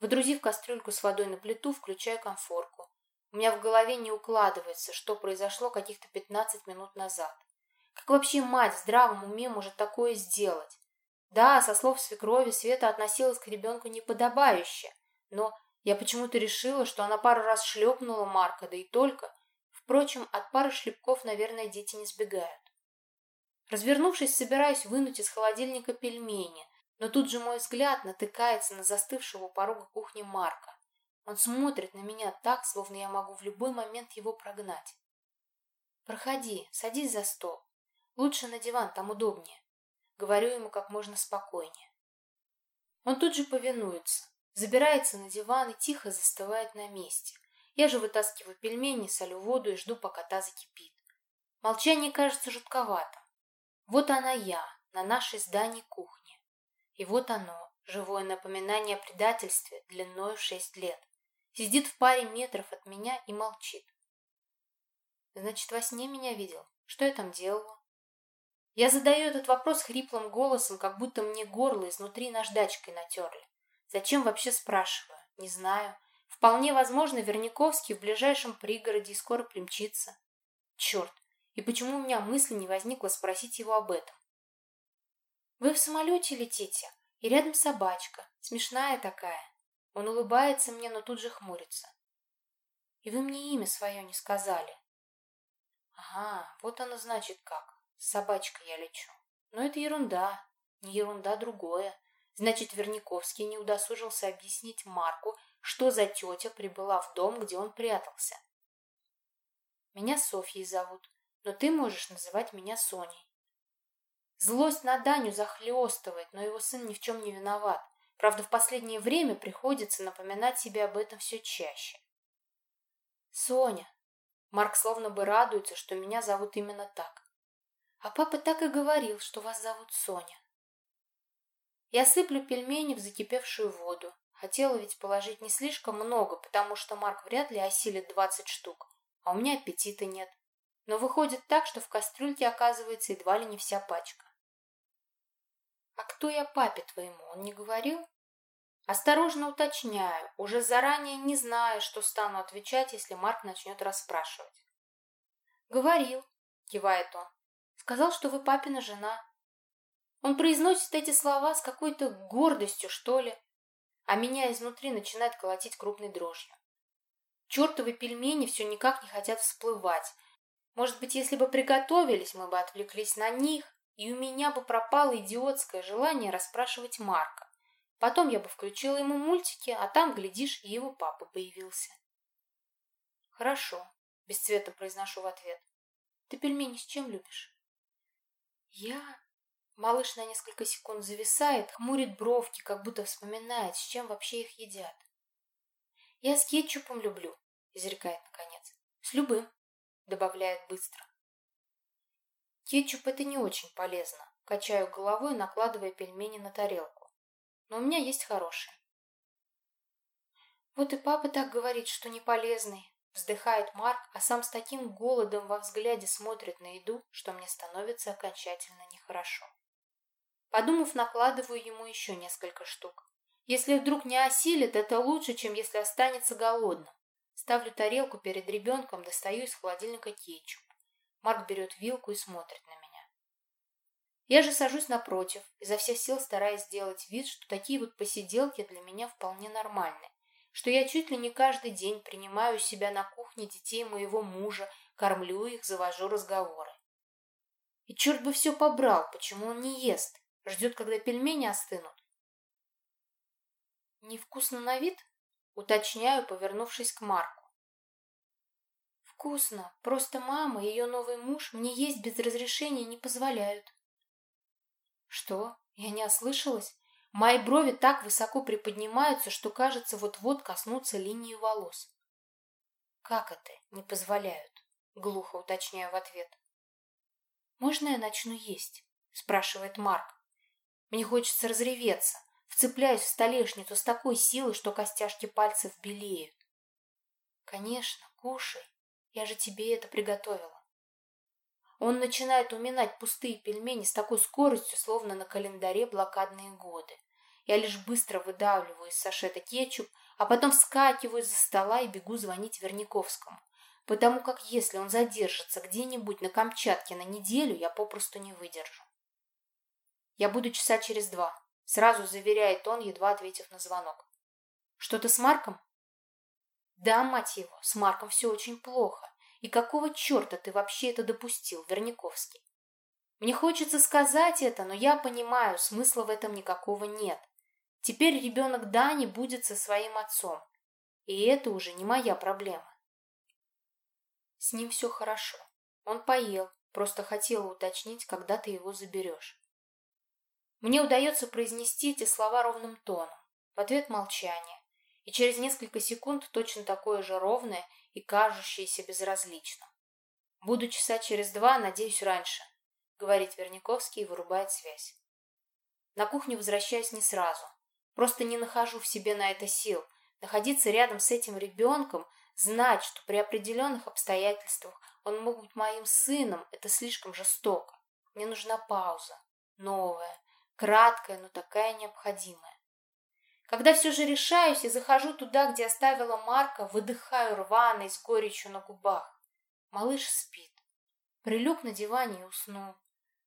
Водрузив кастрюльку с водой на плиту, включаю конфорку. У меня в голове не укладывается, что произошло каких-то 15 минут назад. Как вообще мать в здравом уме может такое сделать? Да, со слов свекрови, Света относилась к ребенку неподобающе, но я почему-то решила, что она пару раз шлепнула Марка, да и только. Впрочем, от пары шлепков, наверное, дети не сбегают. Развернувшись, собираюсь вынуть из холодильника пельмени, но тут же мой взгляд натыкается на застывшего у порога кухни Марка. Он смотрит на меня так, словно я могу в любой момент его прогнать. «Проходи, садись за стол. Лучше на диван, там удобнее». Говорю ему как можно спокойнее. Он тут же повинуется, забирается на диван и тихо застывает на месте. Я же вытаскиваю пельмени, солю воду и жду, пока та закипит. Молчание кажется жутковатым. Вот она я, на нашей здании кухни. И вот оно, живое напоминание о предательстве длиною шесть лет. Сидит в паре метров от меня и молчит. Значит, во сне меня видел? Что я там делала? Я задаю этот вопрос хриплым голосом, как будто мне горло изнутри наждачкой натерли. Зачем вообще спрашиваю? Не знаю. Вполне возможно, Верняковский в ближайшем пригороде и скоро примчится. Черт, и почему у меня мысли не возникло спросить его об этом? Вы в самолете летите, и рядом собачка, смешная такая. Он улыбается мне, но тут же хмурится. И вы мне имя свое не сказали. Ага, вот оно значит как. С собачкой я лечу. Но это ерунда. Не ерунда, другое. Значит, Верняковский не удосужился объяснить Марку, что за тетя прибыла в дом, где он прятался. Меня Софьей зовут, но ты можешь называть меня Соней. Злость на Даню захлестывает, но его сын ни в чем не виноват. Правда, в последнее время приходится напоминать себе об этом все чаще. Соня. Марк словно бы радуется, что меня зовут именно так. А папа так и говорил, что вас зовут Соня. Я сыплю пельмени в закипевшую воду. Хотела ведь положить не слишком много, потому что Марк вряд ли осилит двадцать штук, а у меня аппетита нет. Но выходит так, что в кастрюльке оказывается едва ли не вся пачка. «А кто я папе твоему, он не говорил?» Осторожно уточняю, уже заранее не зная, что стану отвечать, если Марк начнет расспрашивать. «Говорил», — кивает он. «Сказал, что вы папина жена». Он произносит эти слова с какой-то гордостью, что ли, а меня изнутри начинает колотить крупной дрожью. Чертовы пельмени все никак не хотят всплывать. Может быть, если бы приготовились, мы бы отвлеклись на них, и у меня бы пропало идиотское желание расспрашивать Марка. Потом я бы включила ему мультики, а там, глядишь, и его папа появился. «Хорошо», — без цвета произношу в ответ. «Ты пельмени с чем любишь?» «Я...» Малыш на несколько секунд зависает, хмурит бровки, как будто вспоминает, с чем вообще их едят. «Я с кетчупом люблю», — изрекает наконец. «С любым», — добавляет быстро. Кетчуп это не очень полезно. Качаю головой, накладывая пельмени на тарелку. Но у меня есть хороший. Вот и папа так говорит, что не полезный. Вздыхает Марк, а сам с таким голодом во взгляде смотрит на еду, что мне становится окончательно нехорошо. Подумав, накладываю ему еще несколько штук. Если вдруг не осилит, это лучше, чем если останется голодным. Ставлю тарелку перед ребенком, достаю из холодильника кетчуп. Марк берет вилку и смотрит на меня. Я же сажусь напротив, изо всех сил стараясь сделать вид, что такие вот посиделки для меня вполне нормальны, что я чуть ли не каждый день принимаю себя на кухне детей моего мужа, кормлю их, завожу разговоры. И черт бы все побрал, почему он не ест, ждет, когда пельмени остынут. Невкусно на вид? Уточняю, повернувшись к Марку. Вкусно. Просто мама и ее новый муж мне есть без разрешения не позволяют. Что? Я не ослышалась? Мои брови так высоко приподнимаются, что, кажется, вот-вот коснутся линии волос. Как это? Не позволяют? Глухо уточняю в ответ. Можно я начну есть? Спрашивает Марк. Мне хочется разреветься. Вцепляюсь в столешницу с такой силой, что костяшки пальцев белеют. Конечно, кушай. Я же тебе это приготовила. Он начинает уминать пустые пельмени с такой скоростью, словно на календаре блокадные годы. Я лишь быстро выдавливаю из сашета кетчуп, а потом скакиваю за стола и бегу звонить Верняковскому. Потому как если он задержится где-нибудь на Камчатке на неделю, я попросту не выдержу. Я буду часа через два, сразу заверяет он, едва ответив на звонок. Что-то с Марком? Да, мать его, с Марком все очень плохо. И какого черта ты вообще это допустил, Верняковский? Мне хочется сказать это, но я понимаю, смысла в этом никакого нет. Теперь ребенок Дани будет со своим отцом. И это уже не моя проблема. С ним все хорошо. Он поел, просто хотела уточнить, когда ты его заберешь. Мне удается произнести эти слова ровным тоном. В ответ молчание. И через несколько секунд точно такое же ровное и кажущееся безразличным. Буду часа через два, надеюсь, раньше. — говорит Верняковский и вырубает связь. На кухню возвращаюсь не сразу. Просто не нахожу в себе на это сил. Находиться рядом с этим ребенком, знать, что при определенных обстоятельствах он мог быть моим сыном, это слишком жестоко. Мне нужна пауза. Новая, краткая, но такая необходимая. Когда все же решаюсь и захожу туда, где оставила Марка, выдыхаю рваной с горечью на губах. Малыш спит. Прилег на диване и уснул.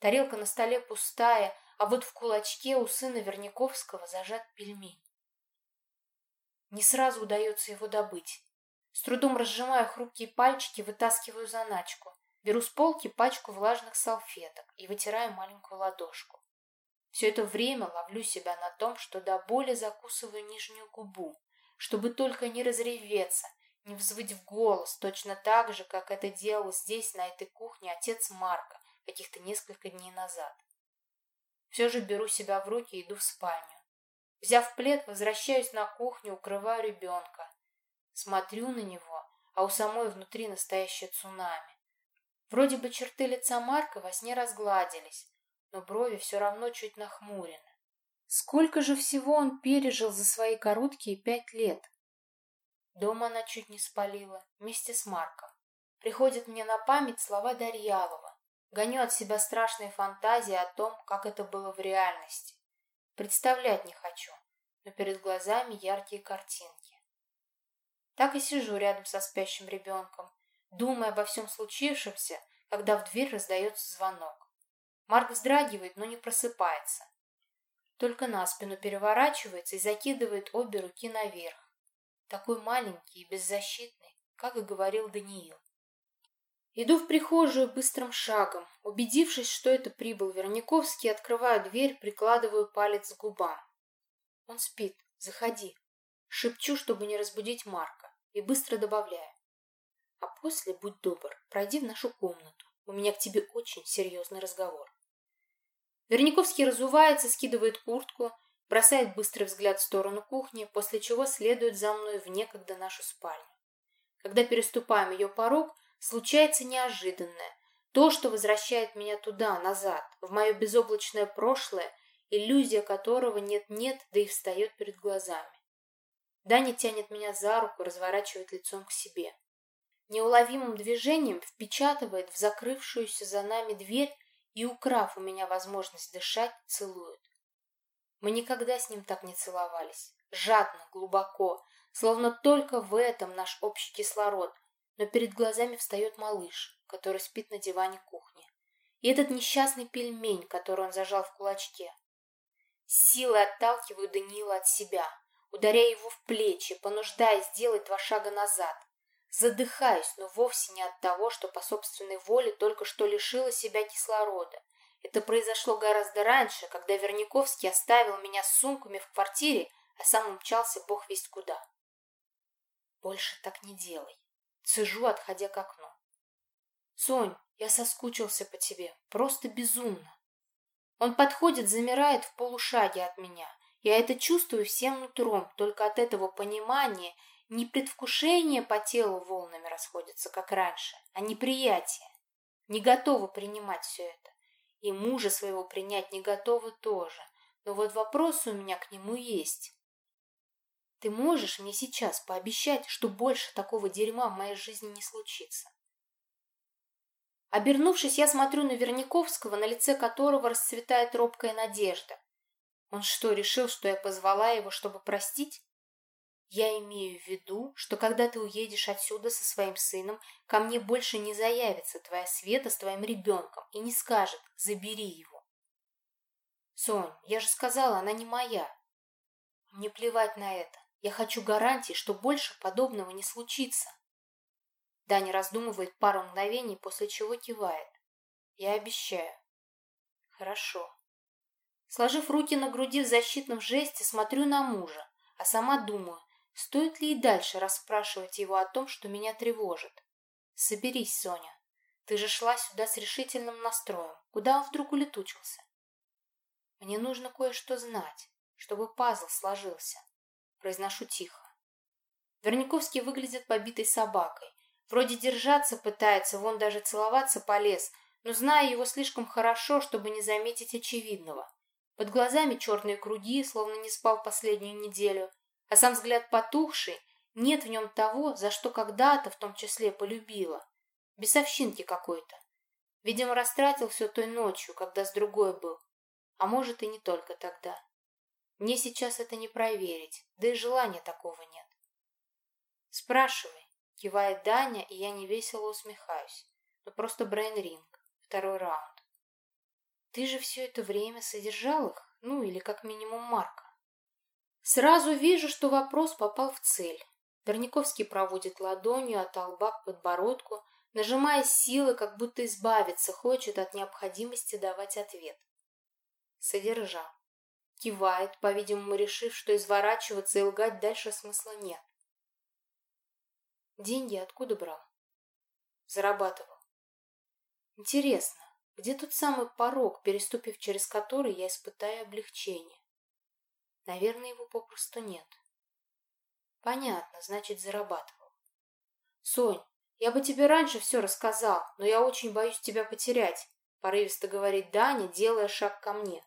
Тарелка на столе пустая, а вот в кулачке у сына Верняковского зажат пельмень. Не сразу удается его добыть. С трудом разжимая хрупкие пальчики, вытаскиваю заначку. Беру с полки пачку влажных салфеток и вытираю маленькую ладошку. Все это время ловлю себя на том, что до боли закусываю нижнюю губу, чтобы только не разреветься, не взвыть в голос, точно так же, как это делал здесь, на этой кухне, отец Марка, каких-то несколько дней назад. Все же беру себя в руки и иду в спальню. Взяв плед, возвращаюсь на кухню, укрываю ребенка. Смотрю на него, а у самой внутри настоящее цунами. Вроде бы черты лица Марка во сне разгладились, но брови все равно чуть нахмурены. Сколько же всего он пережил за свои короткие пять лет? Дома она чуть не спалила, вместе с Марком. Приходят мне на память слова Дарьялова. Гоню от себя страшные фантазии о том, как это было в реальности. Представлять не хочу, но перед глазами яркие картинки. Так и сижу рядом со спящим ребенком, думая обо всем случившемся, когда в дверь раздается звонок. Марк вздрагивает, но не просыпается. Только на спину переворачивается и закидывает обе руки наверх. Такой маленький и беззащитный, как и говорил Даниил. Иду в прихожую быстрым шагом. Убедившись, что это прибыл Верняковский, открываю дверь, прикладываю палец к губам. Он спит. Заходи. Шепчу, чтобы не разбудить Марка, и быстро добавляю. А после, будь добр, пройди в нашу комнату. У меня к тебе очень серьезный разговор. Верняковский разувается, скидывает куртку, бросает быстрый взгляд в сторону кухни, после чего следует за мной в некогда нашу спальню. Когда переступаем ее порог, случается неожиданное. То, что возвращает меня туда, назад, в мое безоблачное прошлое, иллюзия которого нет-нет, да и встает перед глазами. Даня тянет меня за руку, разворачивает лицом к себе. Неуловимым движением впечатывает в закрывшуюся за нами дверь и, украв у меня возможность дышать, целует. Мы никогда с ним так не целовались. Жадно, глубоко, словно только в этом наш общий кислород, но перед глазами встает малыш, который спит на диване кухни. И этот несчастный пельмень, который он зажал в кулачке. Силой отталкиваю Даниила от себя, ударяя его в плечи, понуждая сделать два шага назад. Задыхаюсь, но вовсе не от того, что по собственной воле только что лишила себя кислорода. Это произошло гораздо раньше, когда Верняковский оставил меня с сумками в квартире, а сам умчался бог весть куда. Больше так не делай. Цежу, отходя к окну. «Сонь, я соскучился по тебе. Просто безумно». Он подходит, замирает в полушаге от меня. Я это чувствую всем нутром, только от этого понимания не предвкушение по телу волнами расходится, как раньше, а неприятие. Не готова принимать все это. И мужа своего принять не готова тоже. Но вот вопрос у меня к нему есть. Ты можешь мне сейчас пообещать, что больше такого дерьма в моей жизни не случится? Обернувшись, я смотрю на Верняковского, на лице которого расцветает робкая надежда. Он что, решил, что я позвала его, чтобы простить? Я имею в виду, что когда ты уедешь отсюда со своим сыном, ко мне больше не заявится твоя Света с твоим ребенком и не скажет «забери его». Сонь, я же сказала, она не моя. Мне плевать на это. Я хочу гарантии, что больше подобного не случится. Даня раздумывает пару мгновений, после чего кивает. Я обещаю. Хорошо. Сложив руки на груди в защитном жесте, смотрю на мужа, а сама думаю, Стоит ли и дальше расспрашивать его о том, что меня тревожит? Соберись, Соня. Ты же шла сюда с решительным настроем. Куда он вдруг улетучился? Мне нужно кое-что знать, чтобы пазл сложился. Произношу тихо. Верниковский выглядит побитой собакой. Вроде держаться пытается, вон даже целоваться полез, но зная его слишком хорошо, чтобы не заметить очевидного. Под глазами черные круги, словно не спал последнюю неделю а сам взгляд потухший, нет в нем того, за что когда-то в том числе полюбила. Бесовщинки какой-то. Видимо, растратил все той ночью, когда с другой был. А может, и не только тогда. Мне сейчас это не проверить, да и желания такого нет. Спрашивай, кивает Даня, и я невесело усмехаюсь. Ну просто брейн-ринг, второй раунд. Ты же все это время содержал их, ну или как минимум Марка. Сразу вижу, что вопрос попал в цель. Верниковский проводит ладонью от лба к подбородку, нажимая силы, как будто избавиться хочет от необходимости давать ответ. Содержал. Кивает, по-видимому, решив, что изворачиваться и лгать дальше смысла нет. Деньги откуда брал? Зарабатывал. Интересно, где тот самый порог, переступив через который я испытаю облегчение? Наверное, его попросту нет. Понятно, значит, зарабатывал. Сонь, я бы тебе раньше все рассказал, но я очень боюсь тебя потерять, порывисто говорит Даня, делая шаг ко мне.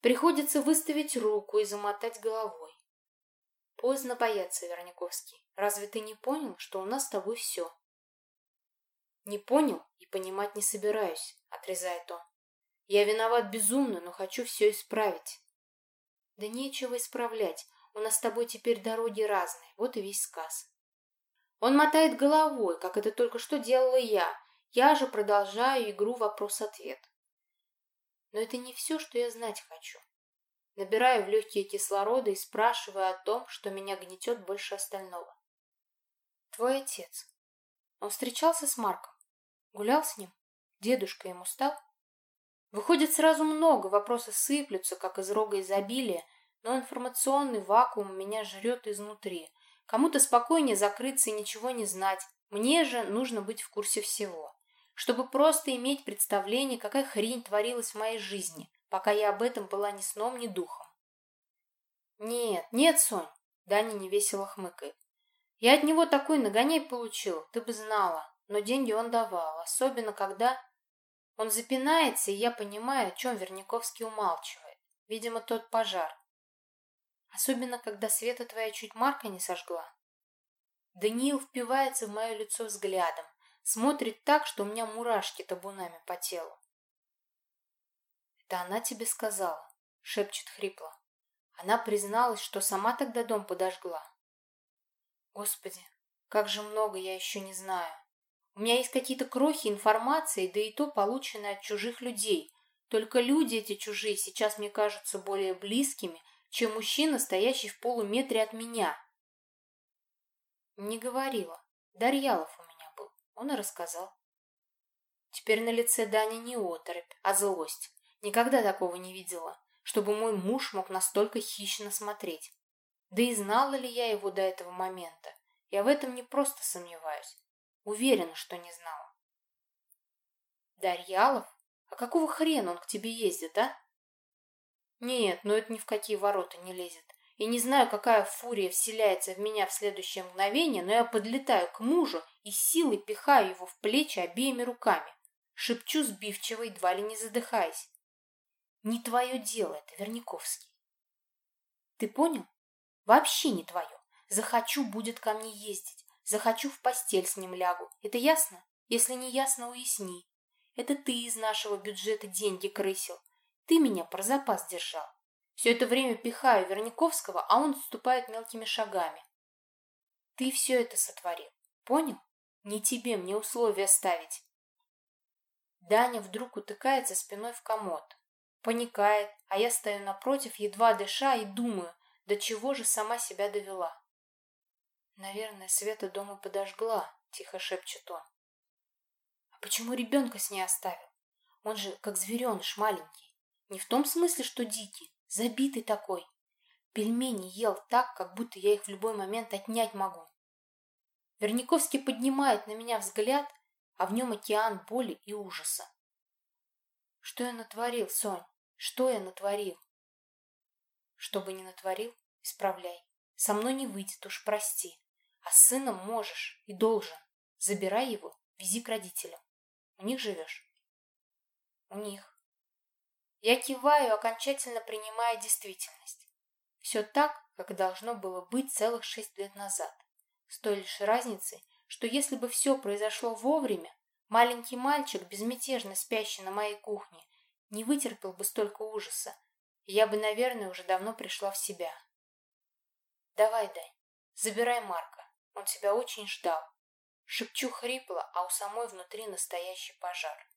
Приходится выставить руку и замотать головой. Поздно бояться, Верниковский. Разве ты не понял, что у нас с тобой все? Не понял и понимать не собираюсь, отрезает он. Я виноват безумно, но хочу все исправить. Да нечего исправлять. У нас с тобой теперь дороги разные. Вот и весь сказ. Он мотает головой, как это только что делала я. Я же продолжаю игру вопрос-ответ. Но это не все, что я знать хочу. Набираю в легкие кислорода и спрашиваю о том, что меня гнетет больше остального. Твой отец. Он встречался с Марком? Гулял с ним? Дедушка ему стал? Выходит сразу много, вопросы сыплются, как из рога изобилия, но информационный вакуум меня жрет изнутри. Кому-то спокойнее закрыться и ничего не знать. Мне же нужно быть в курсе всего. Чтобы просто иметь представление, какая хрень творилась в моей жизни, пока я об этом была ни сном, ни духом. Нет, нет, Сонь, Даня невесело хмыкает. Я от него такой нагоняй получил, ты бы знала. Но деньги он давал, особенно когда... Он запинается, и я понимаю, о чем Верняковский умалчивает. Видимо, тот пожар. Особенно, когда Света твоя чуть Марка не сожгла. Даниил впивается в мое лицо взглядом, смотрит так, что у меня мурашки табунами по телу. «Это она тебе сказала», — шепчет хрипло. Она призналась, что сама тогда дом подожгла. Господи, как же много я еще не знаю. У меня есть какие-то крохи информации, да и то полученные от чужих людей. Только люди эти чужие сейчас мне кажутся более близкими, чем мужчина, стоящий в полуметре от меня. Не говорила. Дарьялов у меня был. Он и рассказал. Теперь на лице Дани не оторопь, а злость. Никогда такого не видела, чтобы мой муж мог настолько хищно смотреть. Да и знала ли я его до этого момента? Я в этом не просто сомневаюсь. Уверена, что не знала. Дарьялов? А какого хрена он к тебе ездит, а? Нет, ну это ни в какие ворота не лезет. И не знаю, какая фурия вселяется в меня в следующее мгновение, но я подлетаю к мужу и силой пихаю его в плечи обеими руками. Шепчу сбивчиво, едва ли не задыхаясь. Не твое дело это, Верниковский. Ты понял? Вообще не твое. Захочу, будет ко мне ездить. Захочу, в постель с ним лягу. Это ясно? Если не ясно, уясни. Это ты из нашего бюджета деньги крысил. Ты меня про запас держал. Все это время пихаю Верниковского, а он отступает мелкими шагами. Ты все это сотворил. Понял? Не тебе мне условия ставить. Даня вдруг утыкается спиной в комод. Паникает, а я стою напротив, едва дыша, и думаю, до чего же сама себя довела. Наверное, Света дома подожгла, тихо шепчет он. А почему ребенка с ней оставил? Он же как звереныш маленький. Не в том смысле, что дикий, забитый такой. Пельмени ел так, как будто я их в любой момент отнять могу. Верниковский поднимает на меня взгляд, а в нем океан боли и ужаса. Что я натворил, Сонь? Что я натворил? Что бы ни натворил, исправляй. Со мной не выйдет, уж прости. А с сыном можешь и должен. Забирай его, вези к родителям. У них живешь? У них. Я киваю, окончательно принимая действительность. Все так, как должно было быть целых шесть лет назад. С той лишь разницей, что если бы все произошло вовремя, маленький мальчик, безмятежно спящий на моей кухне, не вытерпел бы столько ужаса, и я бы, наверное, уже давно пришла в себя. Давай, Дань, забирай Марка, он тебя очень ждал. Шепчу хрипло, а у самой внутри настоящий пожар.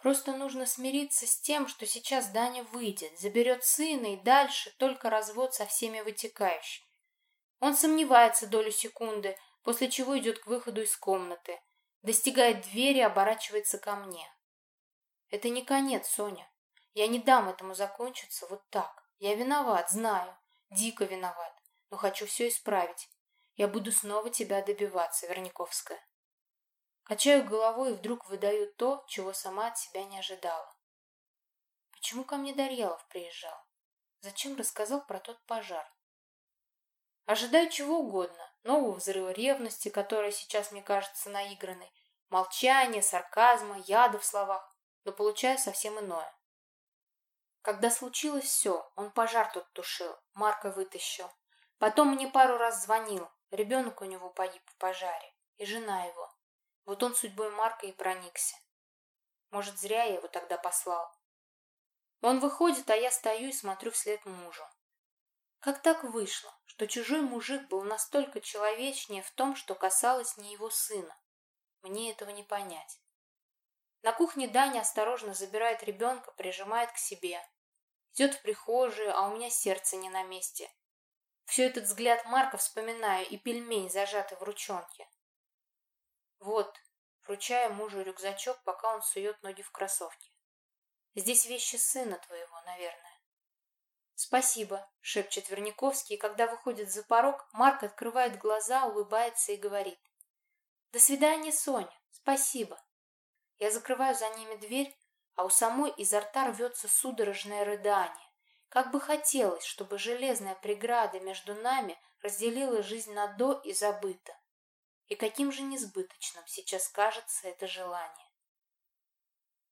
Просто нужно смириться с тем, что сейчас Даня выйдет, заберет сына и дальше только развод со всеми вытекающими. Он сомневается долю секунды, после чего идет к выходу из комнаты, достигает двери, оборачивается ко мне. Это не конец, Соня. Я не дам этому закончиться вот так. Я виноват, знаю, дико виноват, но хочу все исправить. Я буду снова тебя добиваться, Верниковская. Качаю головой и вдруг выдаю то, чего сама от себя не ожидала. Почему ко мне Дарьялов приезжал? Зачем рассказал про тот пожар? Ожидаю чего угодно. Нового взрыва ревности, которая сейчас мне кажется наигранной, молчания, сарказма, яда в словах, но получаю совсем иное. Когда случилось все, он пожар тут тушил, Марка вытащил. Потом мне пару раз звонил, ребенок у него погиб в пожаре, и жена его. Вот он судьбой Марка и проникся. Может, зря я его тогда послал. Он выходит, а я стою и смотрю вслед мужу. Как так вышло, что чужой мужик был настолько человечнее в том, что касалось не его сына? Мне этого не понять. На кухне Даня осторожно забирает ребенка, прижимает к себе. Идет в прихожую, а у меня сердце не на месте. Все этот взгляд Марка вспоминаю и пельмень, зажатый в ручонке. Вот, вручаю мужу рюкзачок, пока он сует ноги в кроссовки. Здесь вещи сына твоего, наверное. Спасибо, шепчет Верниковский, и когда выходит за порог, Марк открывает глаза, улыбается и говорит. До свидания, Соня. Спасибо. Я закрываю за ними дверь, а у самой изо рта рвется судорожное рыдание. Как бы хотелось, чтобы железная преграда между нами разделила жизнь на до и забыто. И каким же несбыточным сейчас кажется это желание.